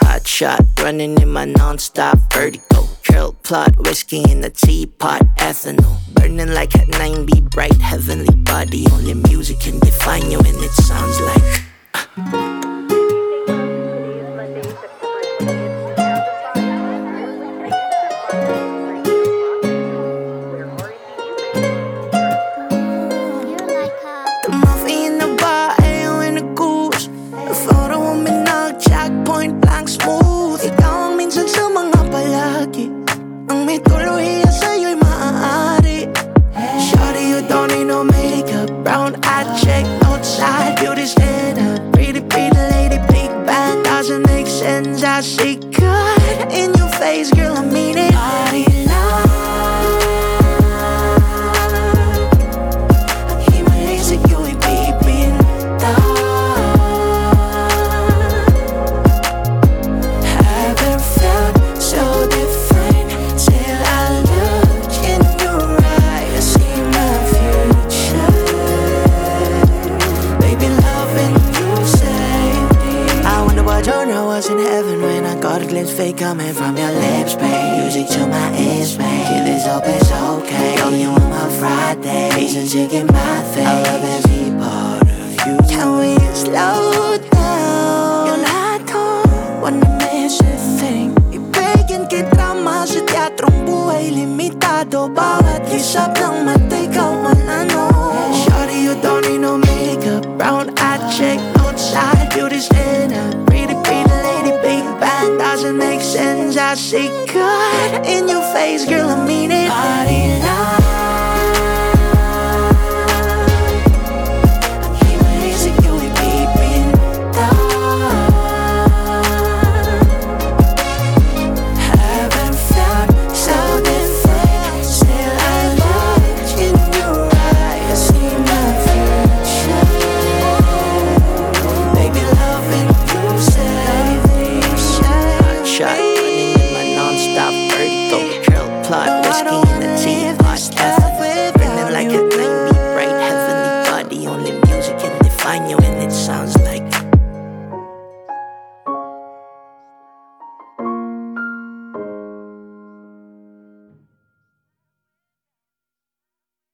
Hot shot, running in my non-stop vertigo. Curl plot, whiskey in the teapot, ethanol. Burning like at 9B, bright heavenly body. Only music can define you, and it sounds like. Muffy Ang may tuluyan sa'yo'y maaari Shawty, you don't need no makeup. Brown eye check, outside, beauty standard Pretty, pretty lady, big bang Doesn't make sense, I see good In your face, girl, what genre was in heaven When I got a glimpse fake coming from your lips, babe. Music to my ears, babe. Give this up, it's okay. Girl, you on my Friday. Reason to get my face I love every part of you. Can we slow down? Yung lahat ko Wanna miss a thing. Ibigin kita mas sa teatrong buhay Limitado Bawat kisap ng mata ikaw I good In your face, girl, I mean it whiskey